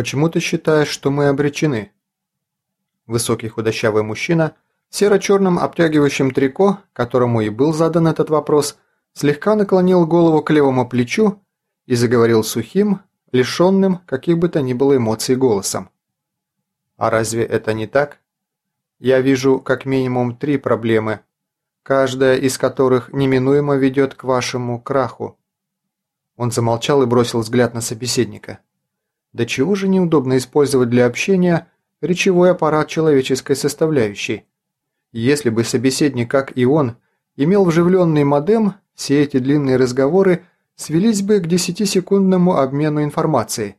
«Почему ты считаешь, что мы обречены?» Высокий худощавый мужчина в серо-черном обтягивающем трико, которому и был задан этот вопрос, слегка наклонил голову к левому плечу и заговорил сухим, лишенным каких бы то ни было эмоций голосом. «А разве это не так? Я вижу как минимум три проблемы, каждая из которых неминуемо ведет к вашему краху». Он замолчал и бросил взгляд на собеседника. «Да чего же неудобно использовать для общения речевой аппарат человеческой составляющей? Если бы собеседник, как и он, имел вживленный модем, все эти длинные разговоры свелись бы к 10-секундному обмену информацией.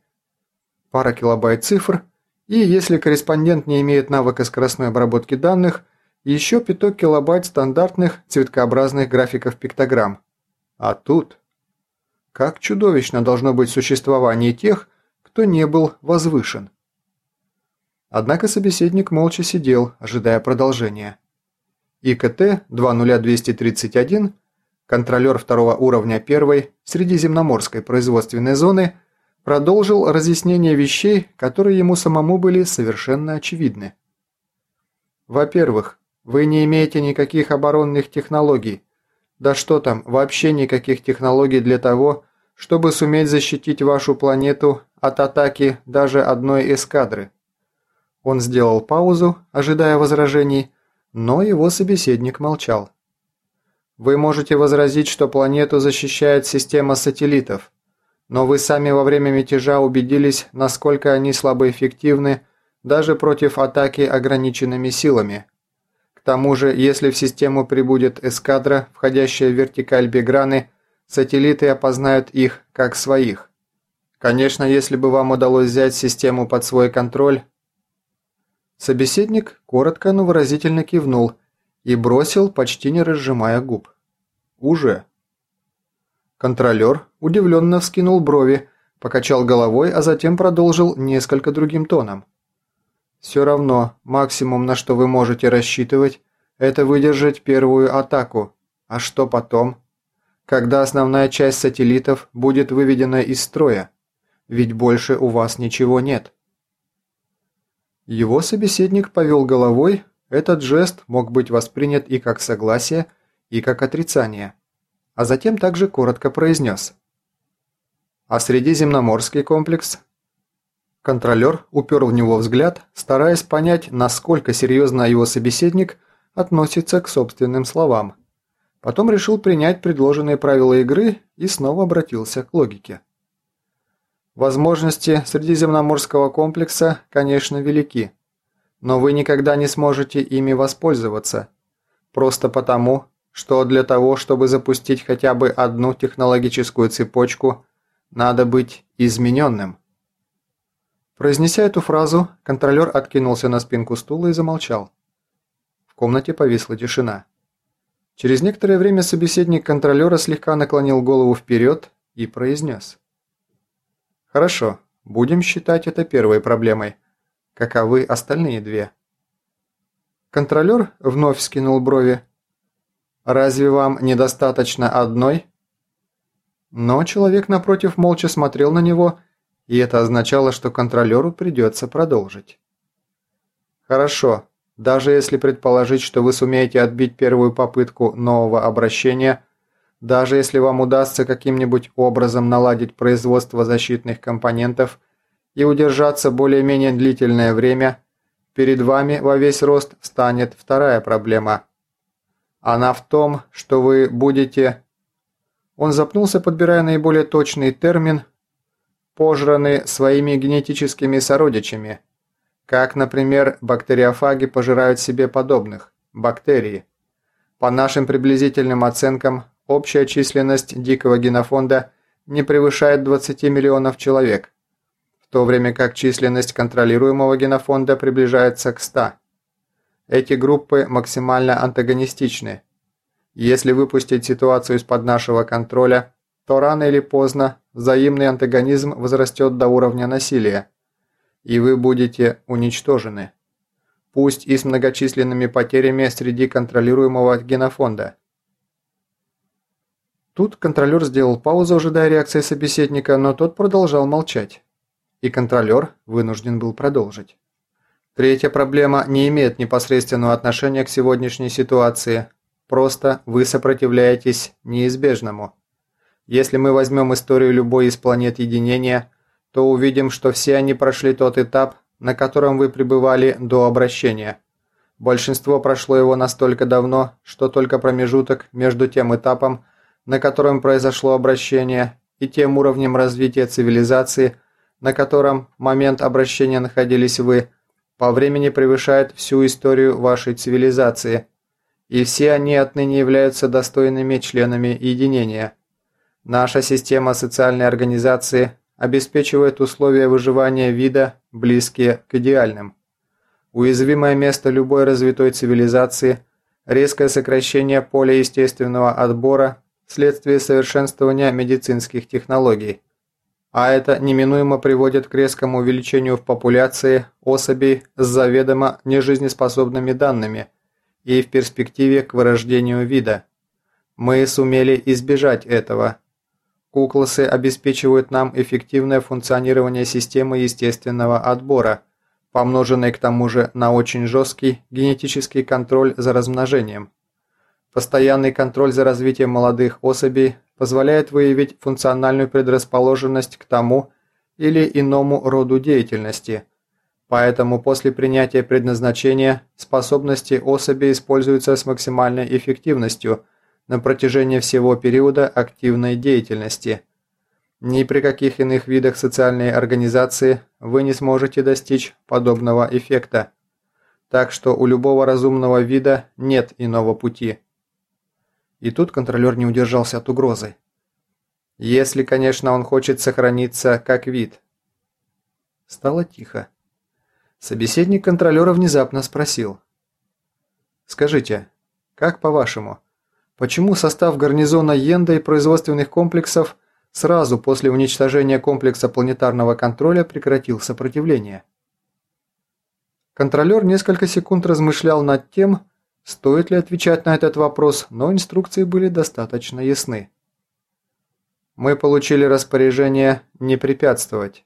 Пара килобайт цифр, и если корреспондент не имеет навыка скоростной обработки данных, еще пяток килобайт стандартных цветкообразных графиков пиктограмм. А тут... Как чудовищно должно быть существование тех, кто не был возвышен. Однако собеседник молча сидел, ожидая продолжения. ИКТ 20231, контролер второго уровня первой Средиземноморской производственной зоны, продолжил разъяснение вещей, которые ему самому были совершенно очевидны. Во-первых, вы не имеете никаких оборонных технологий, да что там, вообще никаких технологий для того, чтобы суметь защитить вашу планету от атаки даже одной эскадры. Он сделал паузу, ожидая возражений, но его собеседник молчал. Вы можете возразить, что планету защищает система сателлитов, но вы сами во время мятежа убедились, насколько они слабоэффективны даже против атаки ограниченными силами. К тому же, если в систему прибудет эскадра, входящая в вертикаль Беграны, сателлиты опознают их как своих. Конечно, если бы вам удалось взять систему под свой контроль... Собеседник коротко, но выразительно кивнул и бросил, почти не разжимая губ. «Уже». Контролер удивленно вскинул брови, покачал головой, а затем продолжил несколько другим тоном. Все равно, максимум, на что вы можете рассчитывать, это выдержать первую атаку. А что потом? Когда основная часть сателлитов будет выведена из строя? Ведь больше у вас ничего нет. Его собеседник повел головой, этот жест мог быть воспринят и как согласие, и как отрицание. А затем также коротко произнес. А Средиземноморский комплекс Контролер упер в него взгляд, стараясь понять, насколько серьезно его собеседник относится к собственным словам. Потом решил принять предложенные правила игры и снова обратился к логике. Возможности Средиземноморского комплекса, конечно, велики, но вы никогда не сможете ими воспользоваться. Просто потому, что для того, чтобы запустить хотя бы одну технологическую цепочку, надо быть измененным. Произнеся эту фразу, контролер откинулся на спинку стула и замолчал. В комнате повисла тишина. Через некоторое время собеседник контролера слегка наклонил голову вперед и произнес. «Хорошо, будем считать это первой проблемой. Каковы остальные две?» Контролер вновь скинул брови. «Разве вам недостаточно одной?» Но человек напротив молча смотрел на него и это означало, что контролеру придется продолжить. Хорошо, даже если предположить, что вы сумеете отбить первую попытку нового обращения, даже если вам удастся каким-нибудь образом наладить производство защитных компонентов и удержаться более-менее длительное время, перед вами во весь рост станет вторая проблема. Она в том, что вы будете... Он запнулся, подбирая наиболее точный термин, пожраны своими генетическими сородичами, как, например, бактериофаги пожирают себе подобных, бактерии. По нашим приблизительным оценкам, общая численность дикого генофонда не превышает 20 миллионов человек, в то время как численность контролируемого генофонда приближается к 100. Эти группы максимально антагонистичны. Если выпустить ситуацию из-под нашего контроля, то рано или поздно взаимный антагонизм возрастет до уровня насилия, и вы будете уничтожены. Пусть и с многочисленными потерями среди контролируемого генофонда. Тут контролер сделал паузу, ожидая реакции собеседника, но тот продолжал молчать. и контролер вынужден был продолжить. Третья проблема не имеет непосредственного отношения к сегодняшней ситуации. Просто вы сопротивляетесь неизбежному. Если мы возьмем историю любой из планет единения, то увидим, что все они прошли тот этап, на котором вы пребывали до обращения. Большинство прошло его настолько давно, что только промежуток между тем этапом, на котором произошло обращение, и тем уровнем развития цивилизации, на котором момент обращения находились вы – по времени превышает всю историю вашей цивилизации, и все они отныне являются достойными членами единения. Наша система социальной организации обеспечивает условия выживания вида, близкие к идеальным. Уязвимое место любой развитой цивилизации – резкое сокращение поля естественного отбора вследствие совершенствования медицинских технологий – а это неминуемо приводит к резкому увеличению в популяции особей с заведомо нежизнеспособными данными и в перспективе к вырождению вида. Мы сумели избежать этого. Кукласы обеспечивают нам эффективное функционирование системы естественного отбора, помноженной к тому же на очень жесткий генетический контроль за размножением. Постоянный контроль за развитием молодых особей позволяет выявить функциональную предрасположенность к тому или иному роду деятельности. Поэтому после принятия предназначения способности особи используются с максимальной эффективностью на протяжении всего периода активной деятельности. Ни при каких иных видах социальной организации вы не сможете достичь подобного эффекта. Так что у любого разумного вида нет иного пути. И тут контролер не удержался от угрозы. Если, конечно, он хочет сохраниться как вид. Стало тихо. Собеседник контролера внезапно спросил. «Скажите, как по-вашему, почему состав гарнизона Йенда и производственных комплексов сразу после уничтожения комплекса планетарного контроля прекратил сопротивление?» Контролер несколько секунд размышлял над тем, Стоит ли отвечать на этот вопрос, но инструкции были достаточно ясны. Мы получили распоряжение не препятствовать.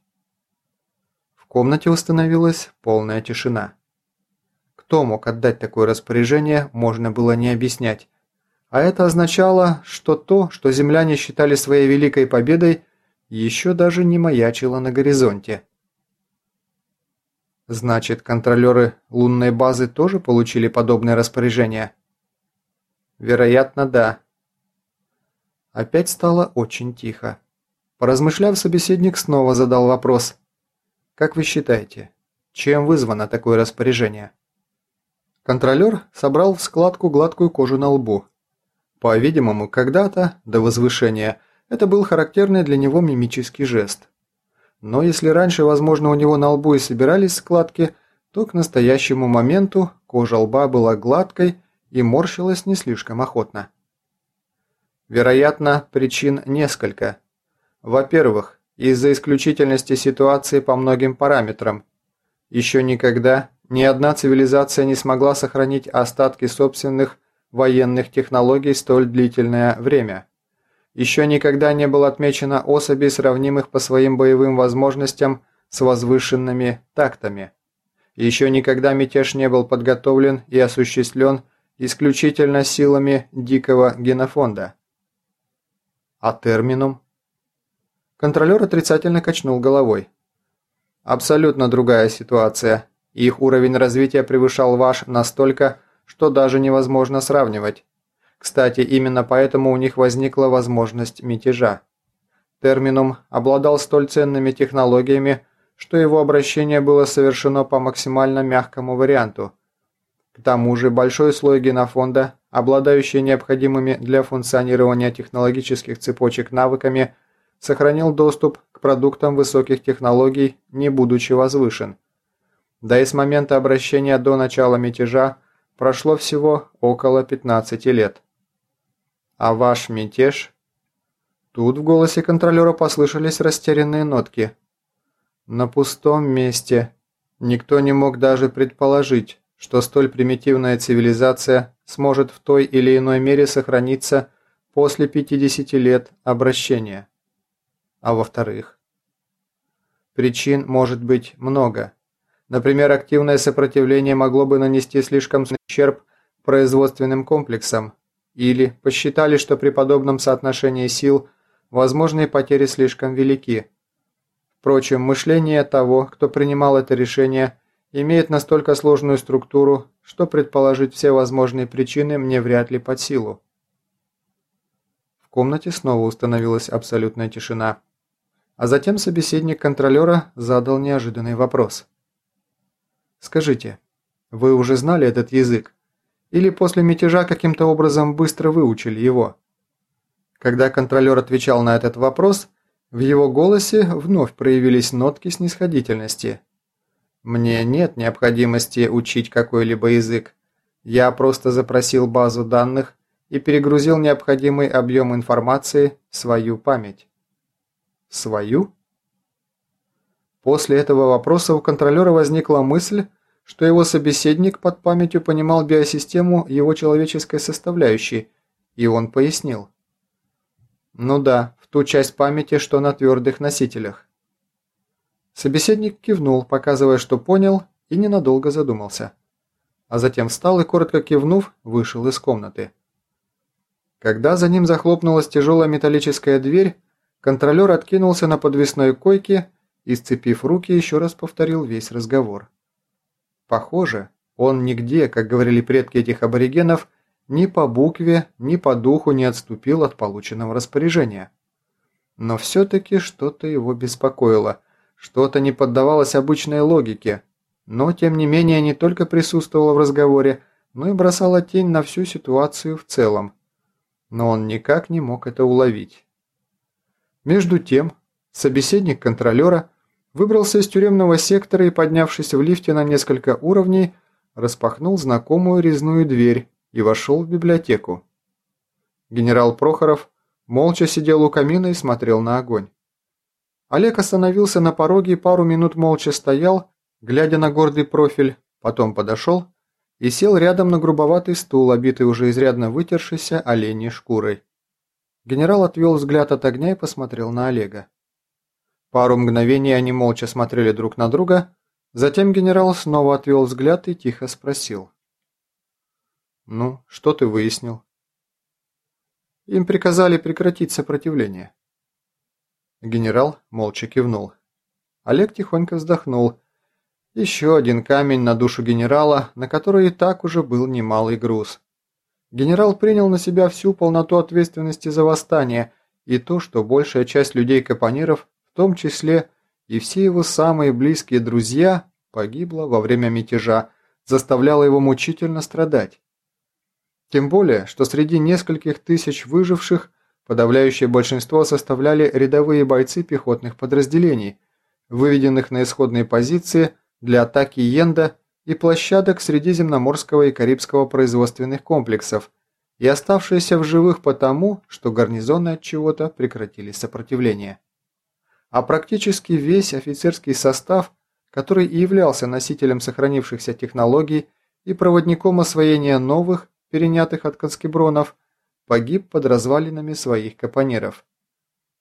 В комнате установилась полная тишина. Кто мог отдать такое распоряжение, можно было не объяснять. А это означало, что то, что земляне считали своей великой победой, еще даже не маячило на горизонте. Значит, контролеры лунной базы тоже получили подобное распоряжение? Вероятно, да. Опять стало очень тихо. Поразмышляв, собеседник снова задал вопрос. Как вы считаете, чем вызвано такое распоряжение? Контролер собрал в складку гладкую кожу на лбу. По-видимому, когда-то, до возвышения, это был характерный для него мимический жест – но если раньше, возможно, у него на лбу и собирались складки, то к настоящему моменту кожа лба была гладкой и морщилась не слишком охотно. Вероятно, причин несколько. Во-первых, из-за исключительности ситуации по многим параметрам. Еще никогда ни одна цивилизация не смогла сохранить остатки собственных военных технологий столь длительное время. Еще никогда не было отмечено особей, сравнимых по своим боевым возможностям с возвышенными тактами. Еще никогда мятеж не был подготовлен и осуществлен исключительно силами дикого генофонда. А терминум? Контролер отрицательно качнул головой. Абсолютно другая ситуация. Их уровень развития превышал ваш настолько, что даже невозможно сравнивать. Кстати, именно поэтому у них возникла возможность мятежа. Терминум обладал столь ценными технологиями, что его обращение было совершено по максимально мягкому варианту. К тому же большой слой генофонда, обладающий необходимыми для функционирования технологических цепочек навыками, сохранил доступ к продуктам высоких технологий, не будучи возвышен. Да и с момента обращения до начала мятежа прошло всего около 15 лет. А ваш мятеж?» Тут в голосе контролера послышались растерянные нотки. «На пустом месте. Никто не мог даже предположить, что столь примитивная цивилизация сможет в той или иной мере сохраниться после 50 лет обращения. А во-вторых, Причин может быть много. Например, активное сопротивление могло бы нанести слишком ущерб производственным комплексам, или посчитали, что при подобном соотношении сил возможные потери слишком велики. Впрочем, мышление того, кто принимал это решение, имеет настолько сложную структуру, что предположить все возможные причины мне вряд ли под силу. В комнате снова установилась абсолютная тишина. А затем собеседник контролера задал неожиданный вопрос. «Скажите, вы уже знали этот язык? Или после мятежа каким-то образом быстро выучили его?» Когда контролер отвечал на этот вопрос, в его голосе вновь проявились нотки снисходительности. «Мне нет необходимости учить какой-либо язык. Я просто запросил базу данных и перегрузил необходимый объем информации в свою память». Свою? После этого вопроса у контролера возникла мысль, что его собеседник под памятью понимал биосистему его человеческой составляющей, и он пояснил. Ну да, в ту часть памяти, что на твердых носителях. Собеседник кивнул, показывая, что понял, и ненадолго задумался. А затем встал и, коротко кивнув, вышел из комнаты. Когда за ним захлопнулась тяжелая металлическая дверь, Контролер откинулся на подвесной койке и, сцепив руки, еще раз повторил весь разговор. Похоже, он нигде, как говорили предки этих аборигенов, ни по букве, ни по духу не отступил от полученного распоряжения. Но все-таки что-то его беспокоило, что-то не поддавалось обычной логике, но тем не менее не только присутствовало в разговоре, но и бросало тень на всю ситуацию в целом. Но он никак не мог это уловить. Между тем, собеседник контролера выбрался из тюремного сектора и, поднявшись в лифте на несколько уровней, распахнул знакомую резную дверь и вошел в библиотеку. Генерал Прохоров молча сидел у камина и смотрел на огонь. Олег остановился на пороге и пару минут молча стоял, глядя на гордый профиль, потом подошел и сел рядом на грубоватый стул, обитый уже изрядно вытершейся оленей шкурой. Генерал отвел взгляд от огня и посмотрел на Олега. Пару мгновений они молча смотрели друг на друга, затем генерал снова отвел взгляд и тихо спросил. «Ну, что ты выяснил?» Им приказали прекратить сопротивление. Генерал молча кивнул. Олег тихонько вздохнул. Еще один камень на душу генерала, на который и так уже был немалый груз. Генерал принял на себя всю полноту ответственности за восстание и то, что большая часть людей-капониров, в том числе и все его самые близкие друзья, погибла во время мятежа, заставляла его мучительно страдать. Тем более, что среди нескольких тысяч выживших подавляющее большинство составляли рядовые бойцы пехотных подразделений, выведенных на исходные позиции для атаки Йенда и площадок Средиземноморского и Карибского производственных комплексов, и оставшиеся в живых потому, что гарнизоны от чего-то прекратили сопротивление. А практически весь офицерский состав, который и являлся носителем сохранившихся технологий и проводником освоения новых, перенятых от конскебронов, погиб под развалинами своих капонеров.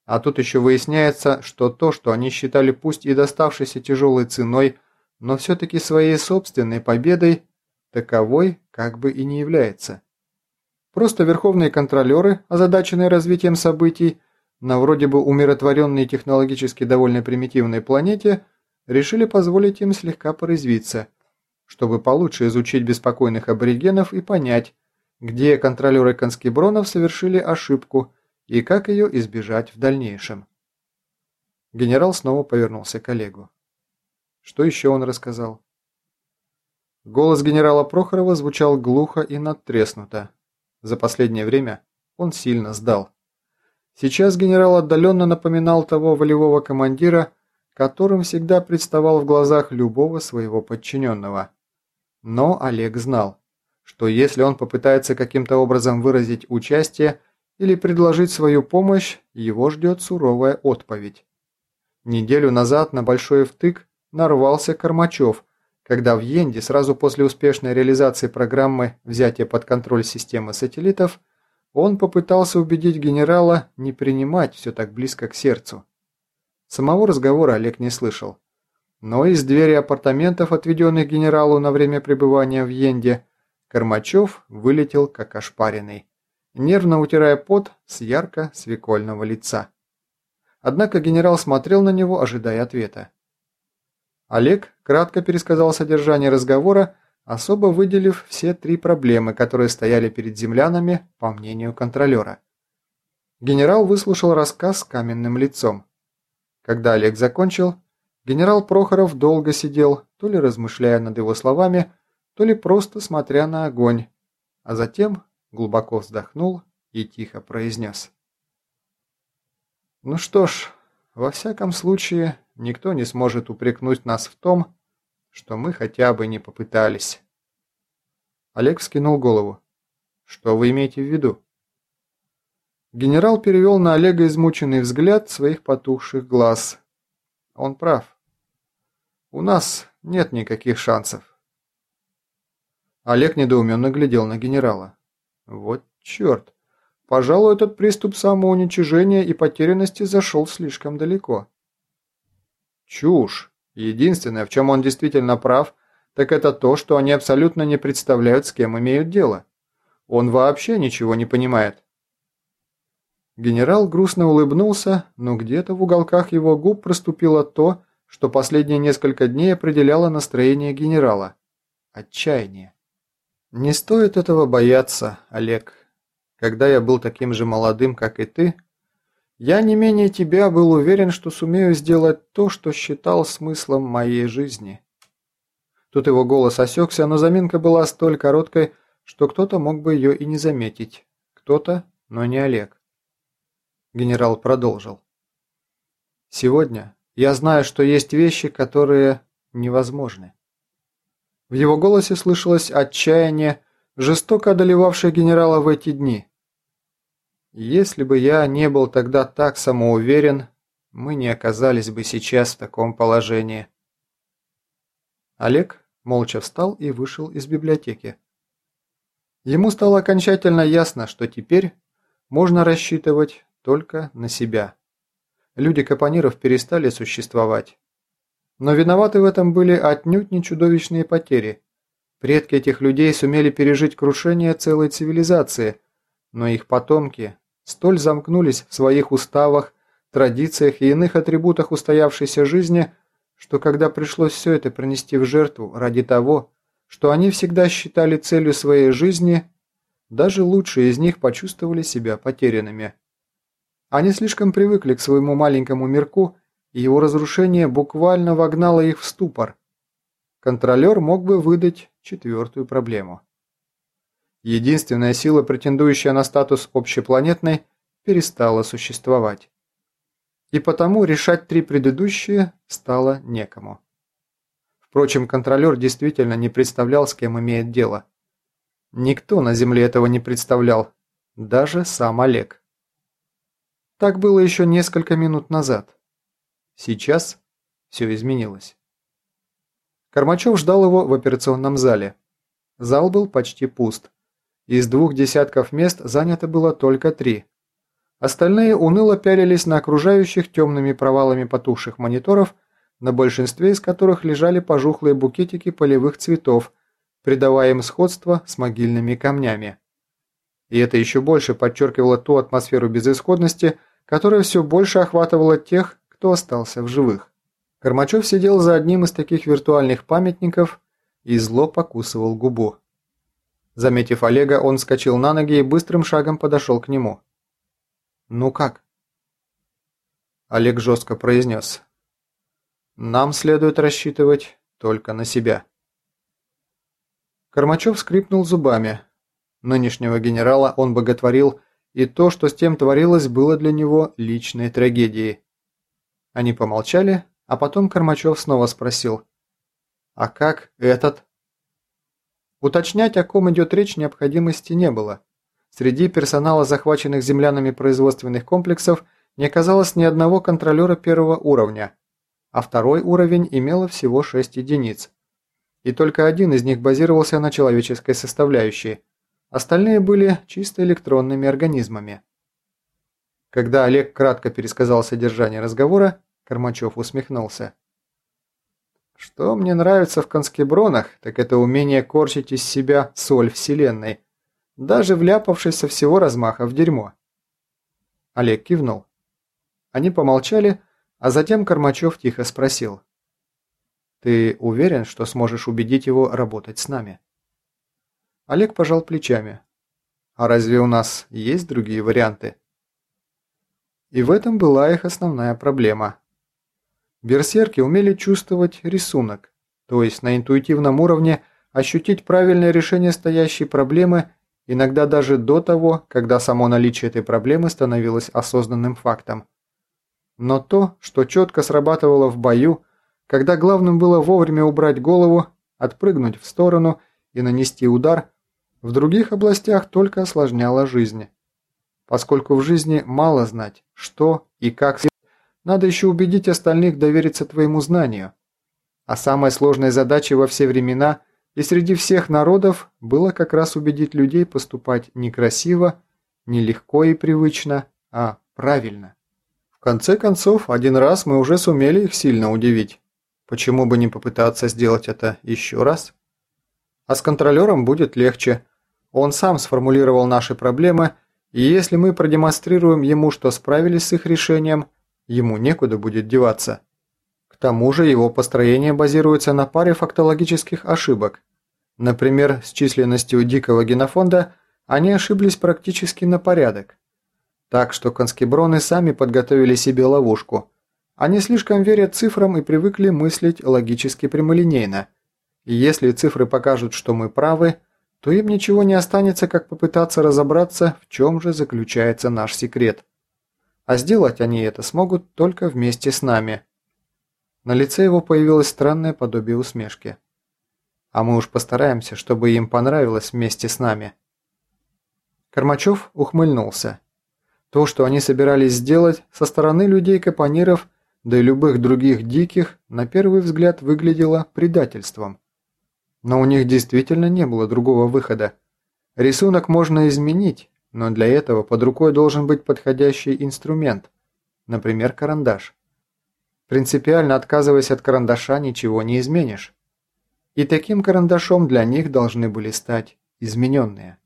А тут еще выясняется, что то, что они считали пусть и доставшейся тяжелой ценой, но все-таки своей собственной победой таковой как бы и не является. Просто верховные контролеры, озадаченные развитием событий, на вроде бы умиротворенной и технологически довольно примитивной планете, решили позволить им слегка порезвиться, чтобы получше изучить беспокойных аборигенов и понять, где контролеры конскебронов совершили ошибку и как ее избежать в дальнейшем. Генерал снова повернулся к Олегу. Что еще он рассказал? Голос генерала Прохорова звучал глухо и надтреснуто. За последнее время он сильно сдал. Сейчас генерал отдаленно напоминал того волевого командира, которым всегда представал в глазах любого своего подчиненного. Но Олег знал, что если он попытается каким-то образом выразить участие или предложить свою помощь, его ждет суровая отповедь. Неделю назад на Большой Втык нарвался Кормачев, когда в Йенде сразу после успешной реализации программы взятия под контроль системы сателлитов он попытался убедить генерала не принимать все так близко к сердцу. Самого разговора Олег не слышал. Но из двери апартаментов, отведенных генералу на время пребывания в Йенде, Кормачев вылетел как ошпаренный, нервно утирая пот с ярко-свекольного лица. Однако генерал смотрел на него, ожидая ответа. Олег кратко пересказал содержание разговора, особо выделив все три проблемы, которые стояли перед землянами, по мнению контролера. Генерал выслушал рассказ с каменным лицом. Когда Олег закончил, генерал Прохоров долго сидел, то ли размышляя над его словами, то ли просто смотря на огонь, а затем глубоко вздохнул и тихо произнес. «Ну что ж, во всяком случае, никто не сможет упрекнуть нас в том, что мы хотя бы не попытались». Олег вскинул голову. «Что вы имеете в виду?» Генерал перевел на Олега измученный взгляд своих потухших глаз. Он прав. У нас нет никаких шансов. Олег недоуменно глядел на генерала. Вот черт. Пожалуй, этот приступ самоуничижения и потерянности зашел слишком далеко. Чушь. Единственное, в чем он действительно прав, так это то, что они абсолютно не представляют, с кем имеют дело. Он вообще ничего не понимает. Генерал грустно улыбнулся, но где-то в уголках его губ проступило то, что последние несколько дней определяло настроение генерала. Отчаяние. «Не стоит этого бояться, Олег. Когда я был таким же молодым, как и ты, я не менее тебя был уверен, что сумею сделать то, что считал смыслом моей жизни». Тут его голос осекся, но заминка была столь короткой, что кто-то мог бы ее и не заметить. Кто-то, но не Олег. Генерал продолжил. «Сегодня я знаю, что есть вещи, которые невозможны». В его голосе слышалось отчаяние, жестоко одолевавшее генерала в эти дни. «Если бы я не был тогда так самоуверен, мы не оказались бы сейчас в таком положении». Олег молча встал и вышел из библиотеки. Ему стало окончательно ясно, что теперь можно рассчитывать только на себя. Люди Капониров перестали существовать. Но виноваты в этом были отнюдь не чудовищные потери. Предки этих людей сумели пережить крушение целой цивилизации, но их потомки столь замкнулись в своих уставах, традициях и иных атрибутах устоявшейся жизни, что когда пришлось все это принести в жертву ради того, что они всегда считали целью своей жизни, даже лучшие из них почувствовали себя потерянными. Они слишком привыкли к своему маленькому мирку, и его разрушение буквально вогнало их в ступор. Контролер мог бы выдать четвертую проблему. Единственная сила, претендующая на статус общепланетной, перестала существовать. И потому решать три предыдущие стало некому. Впрочем, контролер действительно не представлял, с кем имеет дело. Никто на Земле этого не представлял, даже сам Олег. Так было еще несколько минут назад. Сейчас все изменилось. Кормачев ждал его в операционном зале. Зал был почти пуст. Из двух десятков мест занято было только три. Остальные уныло пялились на окружающих темными провалами потухших мониторов, на большинстве из которых лежали пожухлые букетики полевых цветов, придавая им сходство с могильными камнями. И это еще больше подчеркивало ту атмосферу безысходности, которая все больше охватывала тех, кто остался в живых. Кормачев сидел за одним из таких виртуальных памятников и зло покусывал губу. Заметив Олега, он вскочил на ноги и быстрым шагом подошел к нему. «Ну как?» Олег жестко произнес. «Нам следует рассчитывать только на себя». Кормачев скрипнул зубами. Нынешнего генерала он боготворил, и то, что с тем творилось, было для него личной трагедией. Они помолчали, а потом Кормачев снова спросил. «А как этот?» Уточнять, о ком идет речь, необходимости не было. Среди персонала захваченных землянами производственных комплексов не оказалось ни одного контролера первого уровня, а второй уровень имело всего 6 единиц. И только один из них базировался на человеческой составляющей – Остальные были чисто электронными организмами. Когда Олег кратко пересказал содержание разговора, Кормачев усмехнулся. Что мне нравится в конскебронах, так это умение корчить из себя соль вселенной, даже вляпавшись со всего размаха в дерьмо. Олег кивнул. Они помолчали, а затем Кормачев тихо спросил. «Ты уверен, что сможешь убедить его работать с нами?» Олег пожал плечами. «А разве у нас есть другие варианты?» И в этом была их основная проблема. Берсерки умели чувствовать рисунок, то есть на интуитивном уровне ощутить правильное решение стоящей проблемы, иногда даже до того, когда само наличие этой проблемы становилось осознанным фактом. Но то, что четко срабатывало в бою, когда главным было вовремя убрать голову, отпрыгнуть в сторону и нанести удар, в других областях только осложняло жизнь. Поскольку в жизни мало знать, что и как надо еще убедить остальных довериться твоему знанию. А самой сложной задачей во все времена и среди всех народов было как раз убедить людей поступать не красиво, не легко и привычно, а правильно. В конце концов, один раз мы уже сумели их сильно удивить. Почему бы не попытаться сделать это еще раз? А с контролером будет легче. Он сам сформулировал наши проблемы, и если мы продемонстрируем ему, что справились с их решением – ему некуда будет деваться. К тому же его построение базируется на паре фактологических ошибок. Например, с численностью дикого генофонда они ошиблись практически на порядок. Так что конскеброны сами подготовили себе ловушку. Они слишком верят цифрам и привыкли мыслить логически прямолинейно. И если цифры покажут, что мы правы, то им ничего не останется, как попытаться разобраться, в чем же заключается наш секрет. А сделать они это смогут только вместе с нами. На лице его появилось странное подобие усмешки. А мы уж постараемся, чтобы им понравилось вместе с нами. Кормачев ухмыльнулся. То, что они собирались сделать, со стороны людей-капониров, да и любых других диких, на первый взгляд выглядело предательством. Но у них действительно не было другого выхода. Рисунок можно изменить, но для этого под рукой должен быть подходящий инструмент, например, карандаш. Принципиально отказываясь от карандаша, ничего не изменишь. И таким карандашом для них должны были стать измененные.